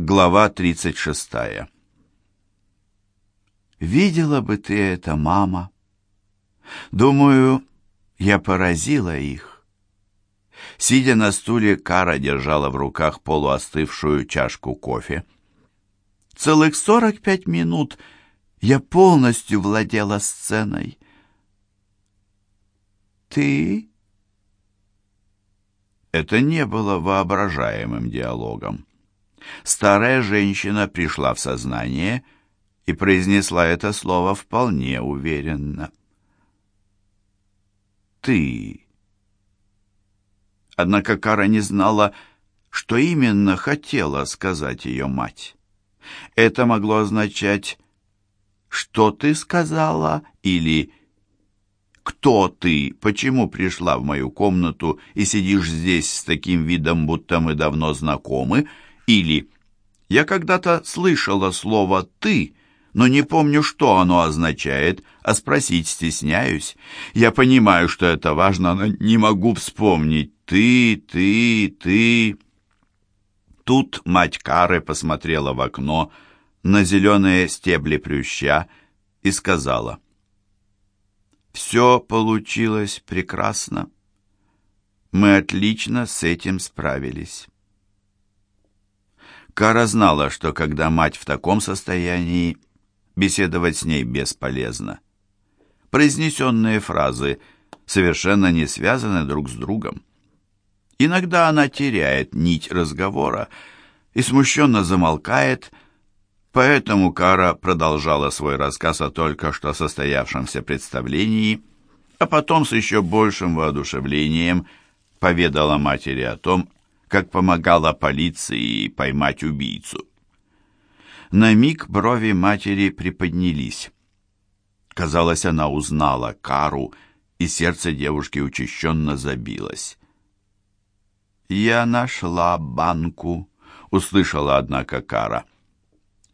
Глава 36. Видела бы ты это, мама. Думаю, я поразила их. Сидя на стуле, Кара держала в руках полуостывшую чашку кофе. Целых сорок пять минут я полностью владела сценой. Ты? Это не было воображаемым диалогом. Старая женщина пришла в сознание и произнесла это слово вполне уверенно. «Ты...» Однако Кара не знала, что именно хотела сказать ее мать. Это могло означать «что ты сказала» или «кто ты? Почему пришла в мою комнату и сидишь здесь с таким видом, будто мы давно знакомы?» Или «Я когда-то слышала слово «ты», но не помню, что оно означает, а спросить стесняюсь. Я понимаю, что это важно, но не могу вспомнить. Ты, ты, ты...» Тут мать Кары посмотрела в окно на зеленые стебли плюща и сказала, «Все получилось прекрасно. Мы отлично с этим справились». Кара знала, что когда мать в таком состоянии, беседовать с ней бесполезно. Произнесенные фразы совершенно не связаны друг с другом. Иногда она теряет нить разговора и смущенно замолкает, поэтому Кара продолжала свой рассказ о только что состоявшемся представлении, а потом с еще большим воодушевлением поведала матери о том, как помогала полиции поймать убийцу. На миг брови матери приподнялись. Казалось, она узнала Кару, и сердце девушки учащенно забилось. «Я нашла банку», — услышала, однако, Кара.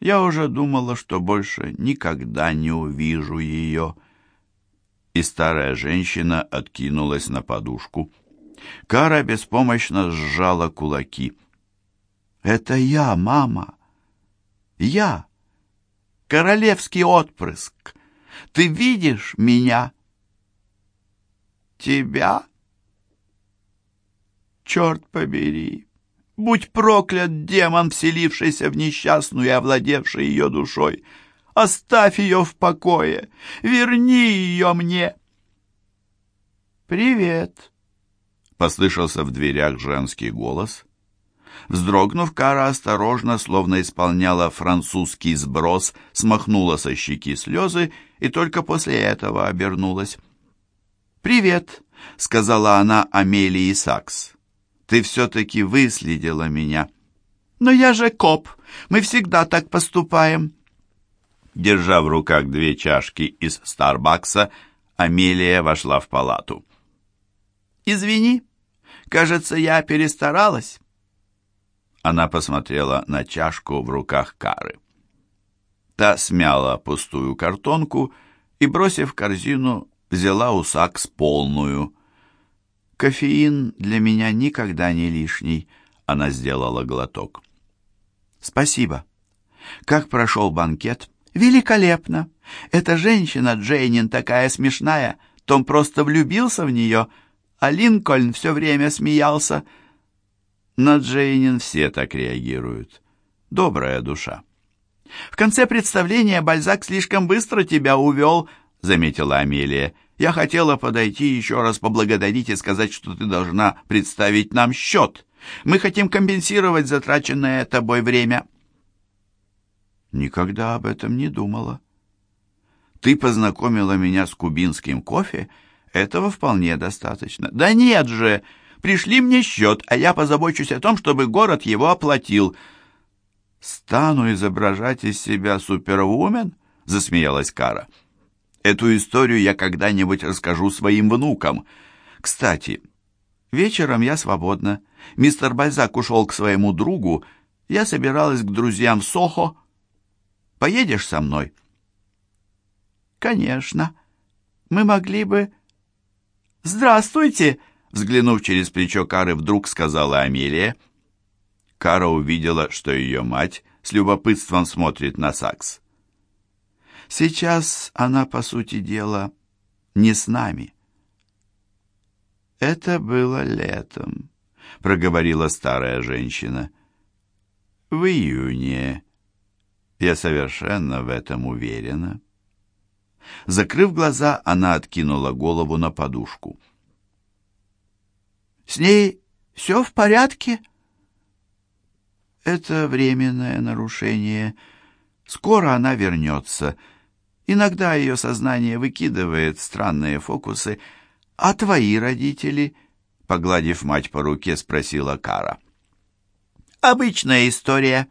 «Я уже думала, что больше никогда не увижу ее». И старая женщина откинулась на подушку. Кара беспомощно сжала кулаки. «Это я, мама! Я! Королевский отпрыск! Ты видишь меня?» «Тебя?» «Черт побери! Будь проклят демон, вселившийся в несчастную и овладевший ее душой! Оставь ее в покое! Верни ее мне!» «Привет!» Послышался в дверях женский голос. Вздрогнув, Кара осторожно, словно исполняла французский сброс, смахнула со щеки слезы и только после этого обернулась. «Привет», — сказала она Амелии Сакс. «Ты все-таки выследила меня». «Но я же коп, мы всегда так поступаем». Держа в руках две чашки из Старбакса, Амелия вошла в палату. «Извини, кажется, я перестаралась». Она посмотрела на чашку в руках Кары. Та смяла пустую картонку и, бросив корзину, взяла у Сакс полную. «Кофеин для меня никогда не лишний», — она сделала глоток. «Спасибо. Как прошел банкет?» «Великолепно! Эта женщина, Джейнин, такая смешная. Том просто влюбился в нее а Линкольн все время смеялся. На Джейнин все так реагируют. Добрая душа. «В конце представления Бальзак слишком быстро тебя увел», — заметила Амелия. «Я хотела подойти еще раз поблагодарить и сказать, что ты должна представить нам счет. Мы хотим компенсировать затраченное тобой время». «Никогда об этом не думала. Ты познакомила меня с кубинским кофе этого вполне достаточно. Да нет же! Пришли мне счет, а я позабочусь о том, чтобы город его оплатил. Стану изображать из себя супервумен? Засмеялась Кара. Эту историю я когда-нибудь расскажу своим внукам. Кстати, вечером я свободна. Мистер Бальзак ушел к своему другу. Я собиралась к друзьям в Сохо. Поедешь со мной? Конечно. Мы могли бы «Здравствуйте!» — взглянув через плечо Кары, вдруг сказала Амелия. Кара увидела, что ее мать с любопытством смотрит на Сакс. Сейчас она, по сути дела, не с нами. Это было летом, проговорила старая женщина. В июне. Я совершенно в этом уверена. Закрыв глаза, она откинула голову на подушку. «С ней все в порядке?» «Это временное нарушение. Скоро она вернется. Иногда ее сознание выкидывает странные фокусы. А твои родители?» Погладив мать по руке, спросила Кара. «Обычная история.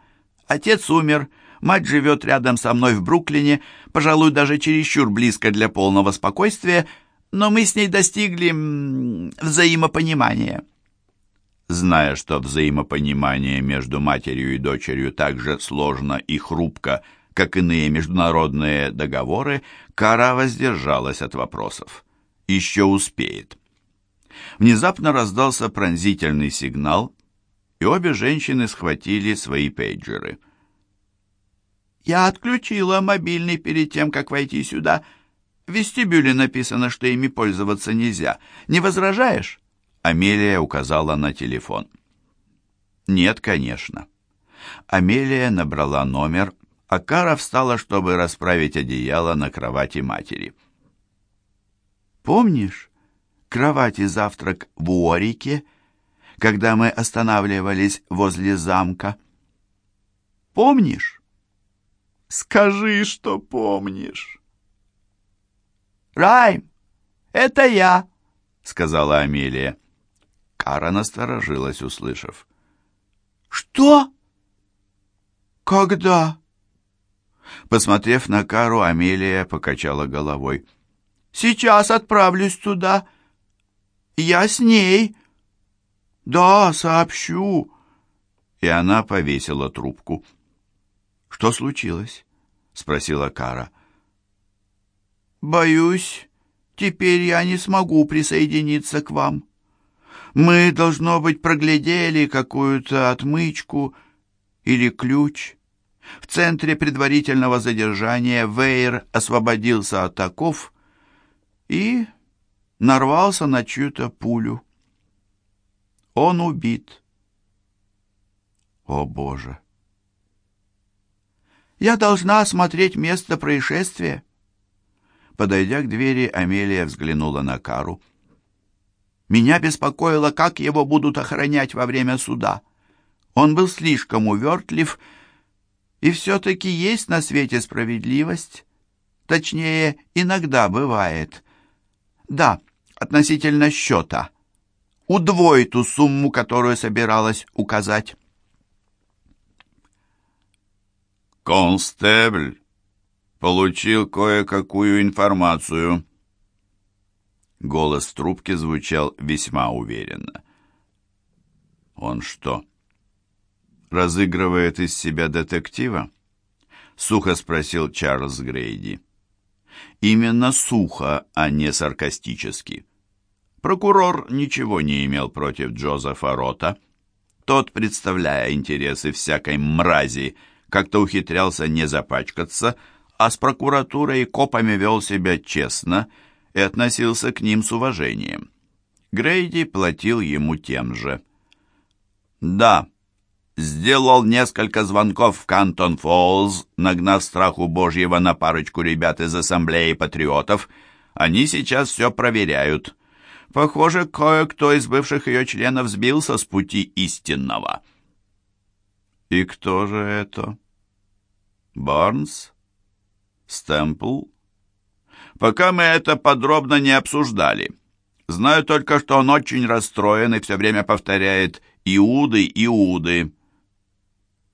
Отец умер». Мать живет рядом со мной в Бруклине, пожалуй, даже чересчур близко для полного спокойствия, но мы с ней достигли взаимопонимания. Зная, что взаимопонимание между матерью и дочерью так же сложно и хрупко, как иные международные договоры, Кара воздержалась от вопросов. Еще успеет. Внезапно раздался пронзительный сигнал, и обе женщины схватили свои пейджеры — я отключила мобильный перед тем, как войти сюда. В вестибюле написано, что ими пользоваться нельзя. Не возражаешь?» Амелия указала на телефон. «Нет, конечно». Амелия набрала номер, а Кара встала, чтобы расправить одеяло на кровати матери. «Помнишь кровать и завтрак в Уорике, когда мы останавливались возле замка? Помнишь?» Скажи, что помнишь. «Райм, это я», — сказала Амелия. Кара насторожилась, услышав. «Что? Когда?» Посмотрев на Кару, Амелия покачала головой. «Сейчас отправлюсь туда. Я с ней. Да, сообщу». И она повесила трубку. «Что случилось?» — спросила Кара. «Боюсь, теперь я не смогу присоединиться к вам. Мы, должно быть, проглядели какую-то отмычку или ключ. В центре предварительного задержания Вейер освободился от оков и нарвался на чью-то пулю. Он убит. О, Боже! Я должна осмотреть место происшествия. Подойдя к двери, Амелия взглянула на Кару. Меня беспокоило, как его будут охранять во время суда. Он был слишком увертлив, и все-таки есть на свете справедливость. Точнее, иногда бывает. Да, относительно счета. Удвой ту сумму, которую собиралась указать. «Констебль получил кое-какую информацию». Голос в трубке звучал весьма уверенно. «Он что, разыгрывает из себя детектива?» — сухо спросил Чарльз Грейди. Именно сухо, а не саркастически. Прокурор ничего не имел против Джозефа Рота. Тот, представляя интересы всякой мрази, как-то ухитрялся не запачкаться, а с прокуратурой и копами вел себя честно и относился к ним с уважением. Грейди платил ему тем же. «Да, сделал несколько звонков в Кантон Фоллз, нагнав страху Божьего на парочку ребят из Ассамблеи Патриотов. Они сейчас все проверяют. Похоже, кое-кто из бывших ее членов сбился с пути истинного». «И кто же это?» Барнс? Стэмпл? Пока мы это подробно не обсуждали. Знаю только, что он очень расстроен и все время повторяет «Иуды, Иуды».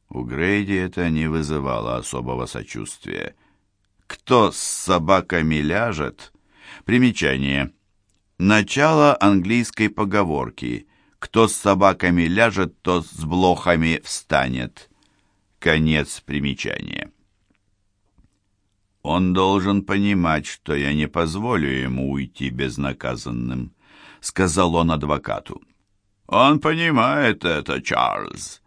У Грейди это не вызывало особого сочувствия. «Кто с собаками ляжет?» Примечание. Начало английской поговорки «Кто с собаками ляжет, тот с блохами встанет». Конец примечания. Он должен понимать, что я не позволю ему уйти безнаказанным, сказал он адвокату. Он понимает это, Чарльз.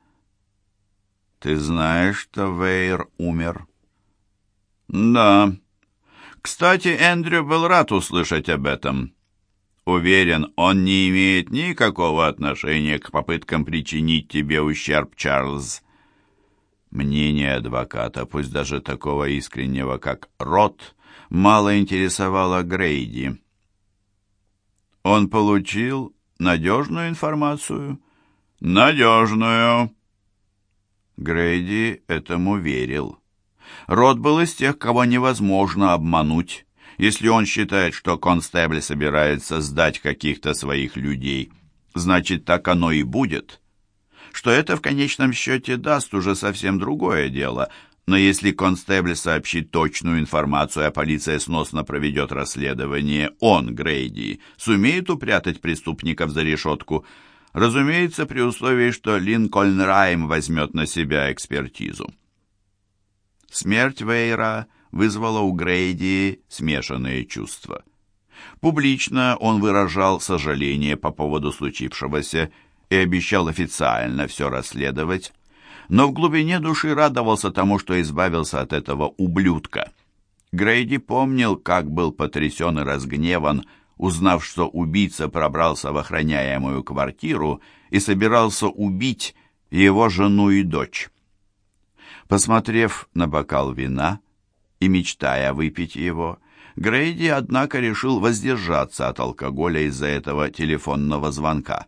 Ты знаешь, что Вейр умер? Да. Кстати, Эндрю был рад услышать об этом. Уверен, он не имеет никакого отношения к попыткам причинить тебе ущерб, Чарльз. Мнение адвоката, пусть даже такого искреннего, как Рот, мало интересовало Грейди. Он получил надежную информацию? Надежную. Грейди этому верил. Рот был из тех, кого невозможно обмануть, если он считает, что констебль собирается сдать каких-то своих людей. Значит, так оно и будет. Что это в конечном счете даст, уже совсем другое дело. Но если констебль сообщит точную информацию, а полиция сносно проведет расследование, он, Грейди, сумеет упрятать преступников за решетку – Разумеется, при условии, что Линкольн Райм возьмет на себя экспертизу. Смерть Вейра вызвала у Грейди смешанные чувства. Публично он выражал сожаление по поводу случившегося и обещал официально все расследовать, но в глубине души радовался тому, что избавился от этого ублюдка. Грейди помнил, как был потрясен и разгневан, узнав, что убийца пробрался в охраняемую квартиру и собирался убить его жену и дочь. Посмотрев на бокал вина и мечтая выпить его, Грейди, однако, решил воздержаться от алкоголя из-за этого телефонного звонка.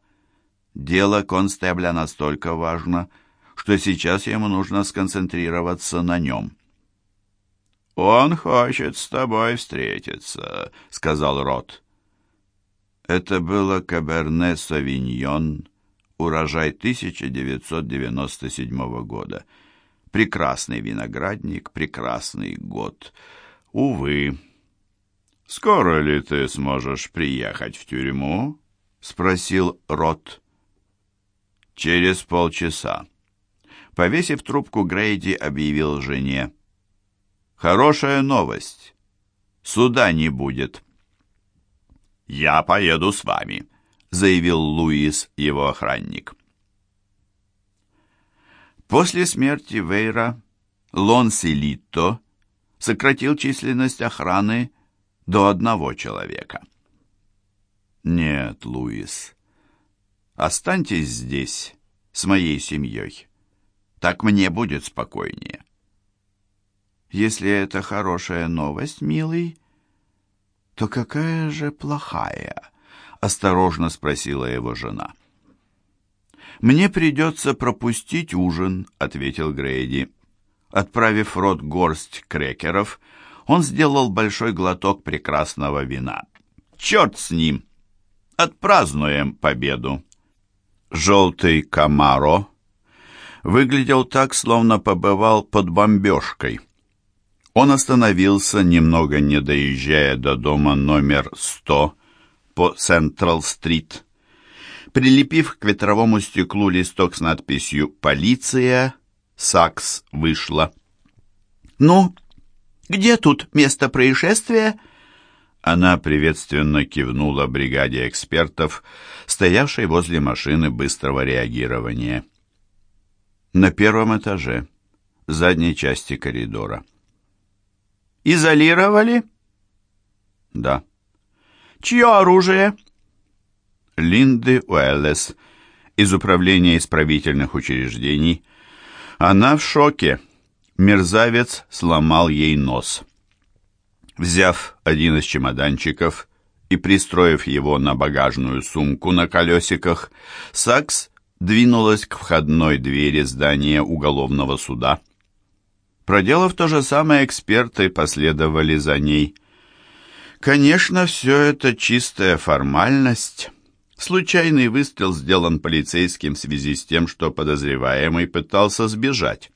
Дело констебля настолько важно, что сейчас ему нужно сконцентрироваться на нем. «Он хочет с тобой встретиться», — сказал Рот. Это было Каберне Савиньон, урожай 1997 года. Прекрасный виноградник, прекрасный год. Увы. «Скоро ли ты сможешь приехать в тюрьму?» — спросил Рот. «Через полчаса». Повесив трубку, Грейди объявил жене. «Хорошая новость. Суда не будет». «Я поеду с вами», — заявил Луис, его охранник. После смерти Вейра Лонсилитто сократил численность охраны до одного человека. «Нет, Луис, останьтесь здесь с моей семьей. Так мне будет спокойнее». «Если это хорошая новость, милый», то какая же плохая?» — осторожно спросила его жена. «Мне придется пропустить ужин», — ответил Грейди. Отправив в рот горсть крекеров, он сделал большой глоток прекрасного вина. «Черт с ним! Отпразднуем победу!» Желтый Камаро выглядел так, словно побывал под бомбежкой. Он остановился, немного не доезжая до дома номер 100 по Централ-стрит. Прилепив к ветровому стеклу листок с надписью «Полиция», Сакс вышла. «Ну, где тут место происшествия?» Она приветственно кивнула бригаде экспертов, стоявшей возле машины быстрого реагирования. На первом этаже, задней части коридора. Изолировали? Да. Чье оружие? Линды Уэллес из Управления исправительных учреждений. Она в шоке. Мерзавец сломал ей нос. Взяв один из чемоданчиков и пристроив его на багажную сумку на колесиках, Сакс двинулась к входной двери здания уголовного суда. Проделав то же самое, эксперты последовали за ней. Конечно, все это чистая формальность. Случайный выстрел сделан полицейским в связи с тем, что подозреваемый пытался сбежать.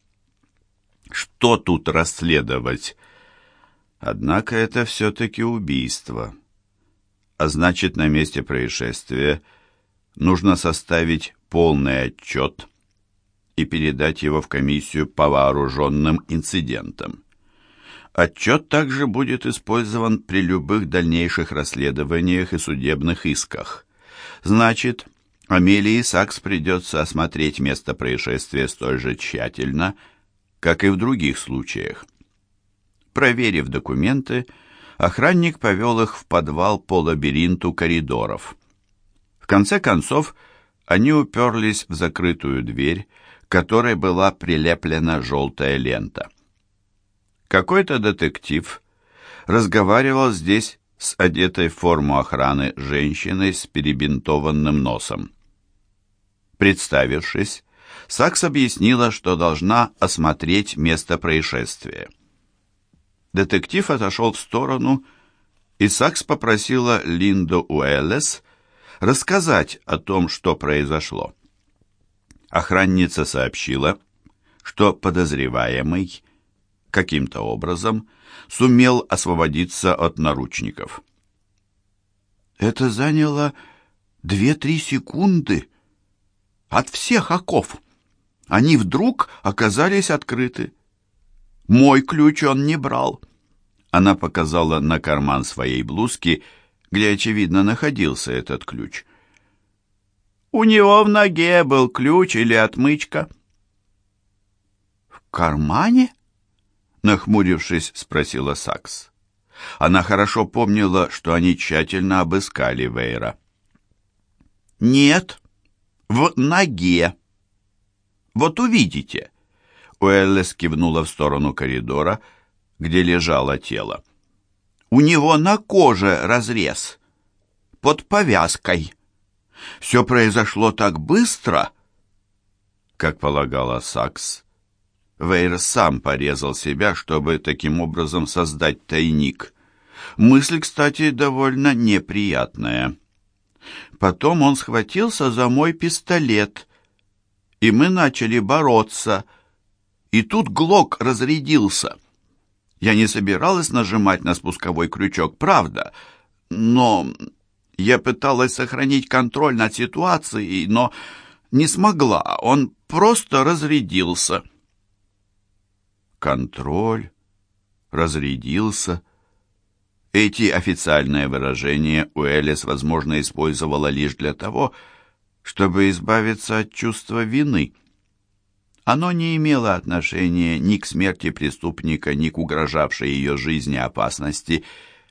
Что тут расследовать? Однако это все-таки убийство. А значит, на месте происшествия нужно составить полный отчет и передать его в комиссию по вооруженным инцидентам. Отчет также будет использован при любых дальнейших расследованиях и судебных исках. Значит, Амелии Сакс придется осмотреть место происшествия столь же тщательно, как и в других случаях. Проверив документы, охранник повел их в подвал по лабиринту коридоров. В конце концов, они уперлись в закрытую дверь, которой была прилеплена желтая лента. Какой-то детектив разговаривал здесь с одетой в форму охраны женщиной с перебинтованным носом. Представившись, Сакс объяснила, что должна осмотреть место происшествия. Детектив отошел в сторону, и Сакс попросила Линду Уэллес рассказать о том, что произошло. Охранница сообщила, что подозреваемый каким-то образом сумел освободиться от наручников. Это заняло две-три секунды от всех оков. Они вдруг оказались открыты. Мой ключ он не брал. Она показала на карман своей блузки, где, очевидно, находился этот ключ. У него в ноге был ключ или отмычка. В кармане? Нахмурившись, спросила Сакс. Она хорошо помнила, что они тщательно обыскали Вейра. «Нет, в ноге. Вот увидите». Уэллес кивнула в сторону коридора, где лежало тело. «У него на коже разрез, под повязкой. Все произошло так быстро». Как полагала Сакс, Вейр сам порезал себя, чтобы таким образом создать тайник. Мысль, кстати, довольно неприятная. Потом он схватился за мой пистолет, и мы начали бороться. И тут Глок разрядился. Я не собиралась нажимать на спусковой крючок, правда, но я пыталась сохранить контроль над ситуацией, но не смогла. Он просто разрядился контроль, разрядился. Эти официальные выражения Уэллис, возможно, использовала лишь для того, чтобы избавиться от чувства вины. Оно не имело отношения ни к смерти преступника, ни к угрожавшей ее жизни опасности,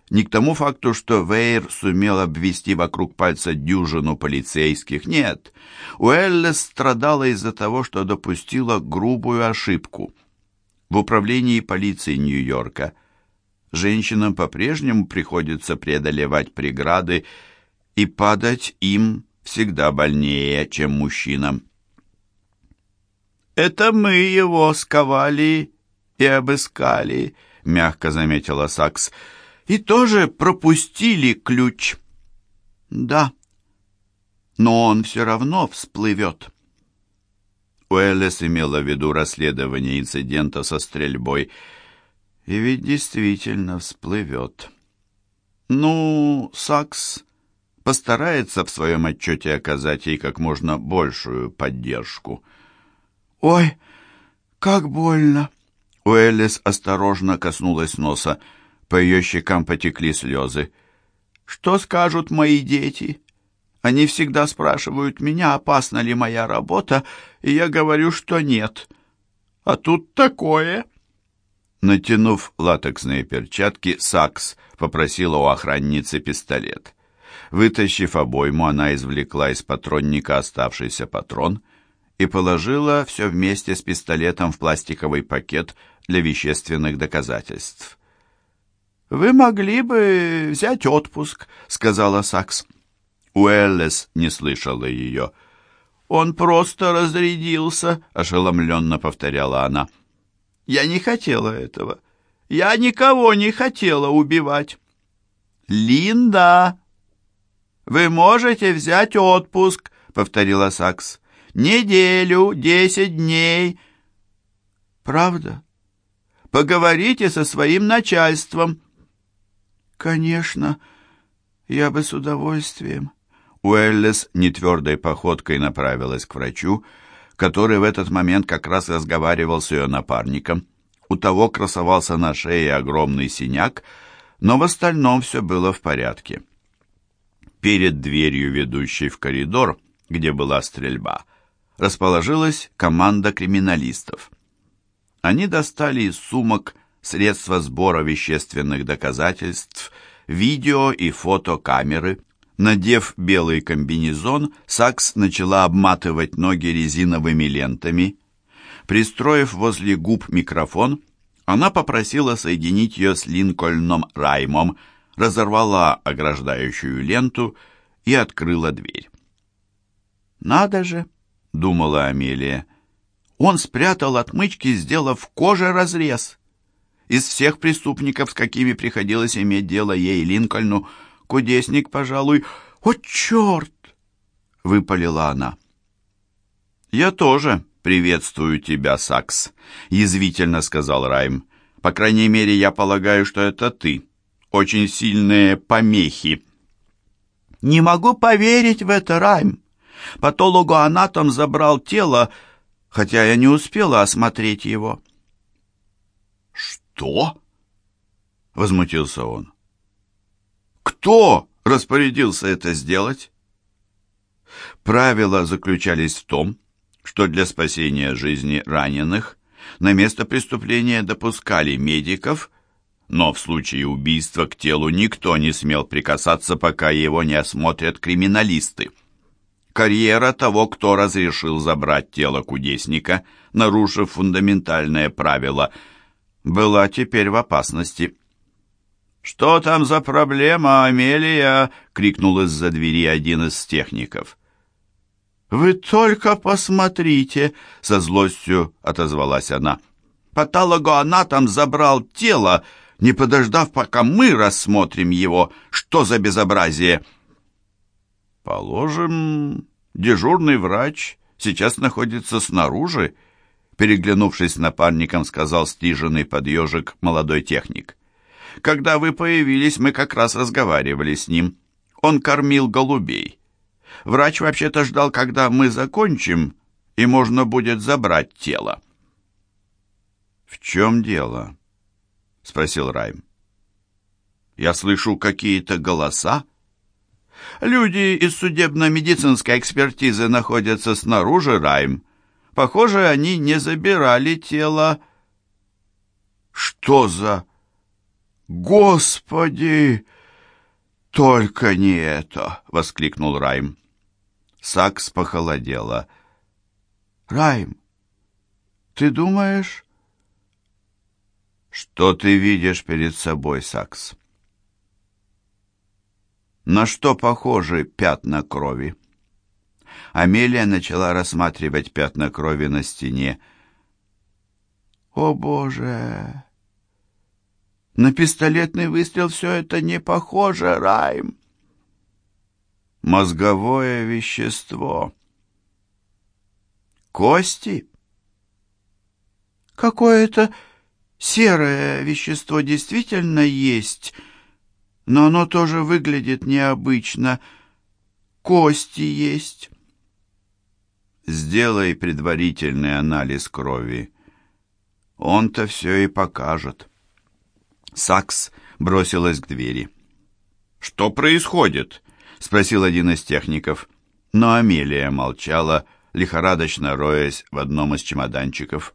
ни к тому факту, что Вейр сумел обвести вокруг пальца дюжину полицейских. Нет, Уэллес страдала из-за того, что допустила грубую ошибку — в управлении полиции Нью-Йорка женщинам по-прежнему приходится преодолевать преграды, и падать им всегда больнее, чем мужчинам. «Это мы его сковали и обыскали», — мягко заметила Сакс, — «и тоже пропустили ключ». «Да, но он все равно всплывет». Уэллес имела в виду расследование инцидента со стрельбой. И ведь действительно всплывет. Ну, Сакс постарается в своем отчете оказать ей как можно большую поддержку. «Ой, как больно!» Уэллис осторожно коснулась носа. По ее щекам потекли слезы. «Что скажут мои дети?» Они всегда спрашивают меня, опасна ли моя работа, и я говорю, что нет. А тут такое. Натянув латексные перчатки, Сакс попросила у охранницы пистолет. Вытащив обойму, она извлекла из патронника оставшийся патрон и положила все вместе с пистолетом в пластиковый пакет для вещественных доказательств. «Вы могли бы взять отпуск», — сказала Сакс. Уэллес не слышала ее. «Он просто разрядился», — ошеломленно повторяла она. «Я не хотела этого. Я никого не хотела убивать». «Линда, вы можете взять отпуск», — повторила Сакс. «Неделю, десять дней». «Правда? Поговорите со своим начальством». «Конечно, я бы с удовольствием». Уэллес нетвердой походкой направилась к врачу, который в этот момент как раз разговаривал с ее напарником. У того красовался на шее огромный синяк, но в остальном все было в порядке. Перед дверью, ведущей в коридор, где была стрельба, расположилась команда криминалистов. Они достали из сумок средства сбора вещественных доказательств, видео и фотокамеры. Надев белый комбинезон, Сакс начала обматывать ноги резиновыми лентами. Пристроив возле губ микрофон, она попросила соединить ее с Линкольном Раймом, разорвала ограждающую ленту и открыла дверь. «Надо же!» — думала Амелия. «Он спрятал отмычки, сделав коже разрез. Из всех преступников, с какими приходилось иметь дело ей Линкольну, кудесник, пожалуй... О, черт!» — выпалила она. «Я тоже приветствую тебя, Сакс», — язвительно сказал Райм. «По крайней мере, я полагаю, что это ты. Очень сильные помехи». «Не могу поверить в это, Райм. Патологоанатом забрал тело, хотя я не успела осмотреть его». «Что?» — возмутился он. «Кто распорядился это сделать?» Правила заключались в том, что для спасения жизни раненых на место преступления допускали медиков, но в случае убийства к телу никто не смел прикасаться, пока его не осмотрят криминалисты. Карьера того, кто разрешил забрать тело кудесника, нарушив фундаментальное правило, была теперь в опасности. «Что там за проблема, Амелия?» — крикнул из-за двери один из техников. «Вы только посмотрите!» — со злостью отозвалась она. «Патологоанатом забрал тело, не подождав, пока мы рассмотрим его. Что за безобразие?» «Положим, дежурный врач сейчас находится снаружи», переглянувшись с напарником, сказал стриженный под ежик молодой техник. «Когда вы появились, мы как раз разговаривали с ним. Он кормил голубей. Врач вообще-то ждал, когда мы закончим, и можно будет забрать тело». «В чем дело?» — спросил Райм. «Я слышу какие-то голоса?» «Люди из судебно-медицинской экспертизы находятся снаружи, Райм. Похоже, они не забирали тело». «Что за...» «Господи!» «Только не это!» — воскликнул Райм. Сакс похолодела. «Райм, ты думаешь...» «Что ты видишь перед собой, Сакс?» «На что похожи пятна крови?» Амелия начала рассматривать пятна крови на стене. «О, Боже!» На пистолетный выстрел все это не похоже, Райм. Мозговое вещество. Кости? Какое-то серое вещество действительно есть, но оно тоже выглядит необычно. Кости есть. Сделай предварительный анализ крови. Он-то все и покажет. Сакс бросилась к двери. «Что происходит?» — спросил один из техников. Но Амелия молчала, лихорадочно роясь в одном из чемоданчиков.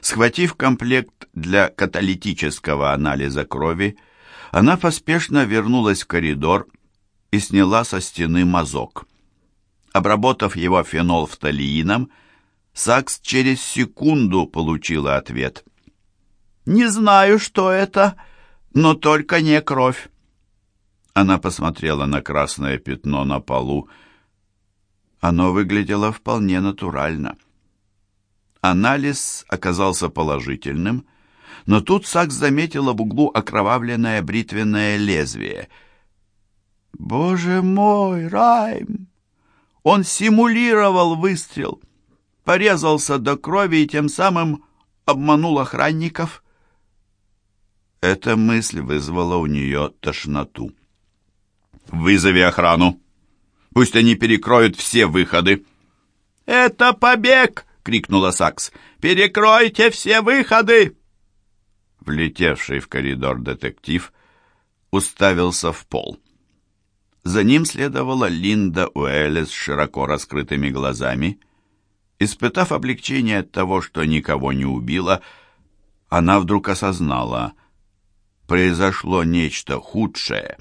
Схватив комплект для каталитического анализа крови, она поспешно вернулась в коридор и сняла со стены мазок. Обработав его фенолфталиином, Сакс через секунду получила ответ. «Не знаю, что это, но только не кровь». Она посмотрела на красное пятно на полу. Оно выглядело вполне натурально. Анализ оказался положительным, но тут Сакс заметила в углу окровавленное бритвенное лезвие. «Боже мой, Райм! Он симулировал выстрел, порезался до крови и тем самым обманул охранников». Эта мысль вызвала у нее тошноту. «Вызови охрану! Пусть они перекроют все выходы!» «Это побег!» — крикнула Сакс. «Перекройте все выходы!» Влетевший в коридор детектив уставился в пол. За ним следовала Линда Уэллес с широко раскрытыми глазами. Испытав облегчение от того, что никого не убила, она вдруг осознала, произошло нечто худшее.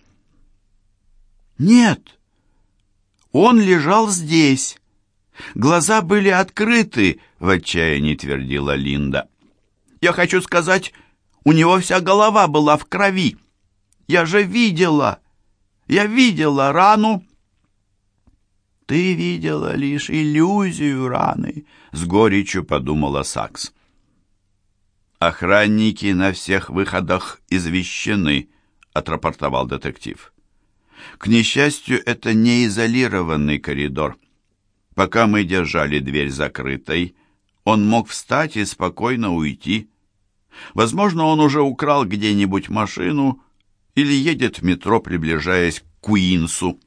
«Нет, он лежал здесь. Глаза были открыты», — в отчаянии твердила Линда. «Я хочу сказать, у него вся голова была в крови. Я же видела, я видела рану». «Ты видела лишь иллюзию раны», — с горечью подумала Сакс. «Охранники на всех выходах извещены», — отрапортовал детектив. «К несчастью, это не изолированный коридор. Пока мы держали дверь закрытой, он мог встать и спокойно уйти. Возможно, он уже украл где-нибудь машину или едет в метро, приближаясь к Куинсу.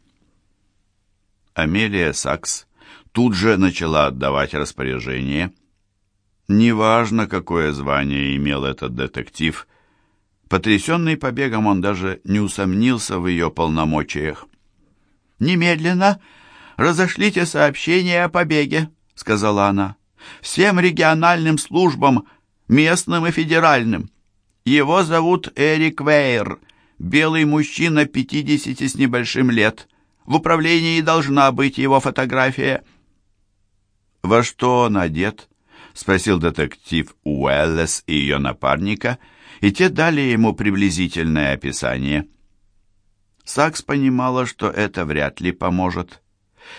Амелия Сакс тут же начала отдавать распоряжение. Неважно, какое звание имел этот детектив, потрясенный побегом он даже не усомнился в ее полномочиях. «Немедленно разошлите сообщение о побеге», — сказала она, — «всем региональным службам, местным и федеральным. Его зовут Эрик Вейер, белый мужчина пятидесяти с небольшим лет. В управлении должна быть его фотография». «Во что он одет?» — спросил детектив Уэллес и ее напарника, и те дали ему приблизительное описание. Сакс понимала, что это вряд ли поможет.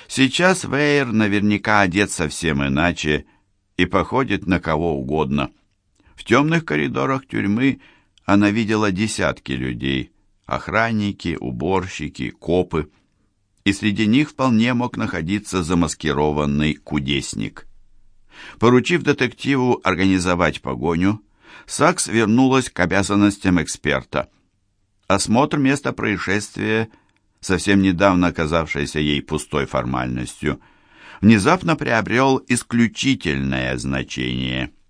Сейчас Вейер наверняка одет совсем иначе и походит на кого угодно. В темных коридорах тюрьмы она видела десятки людей, охранники, уборщики, копы, и среди них вполне мог находиться замаскированный кудесник. Поручив детективу организовать погоню, Сакс вернулась к обязанностям эксперта. Осмотр места происшествия – совсем недавно казавшийся ей пустой формальностью, внезапно приобрел исключительное значение –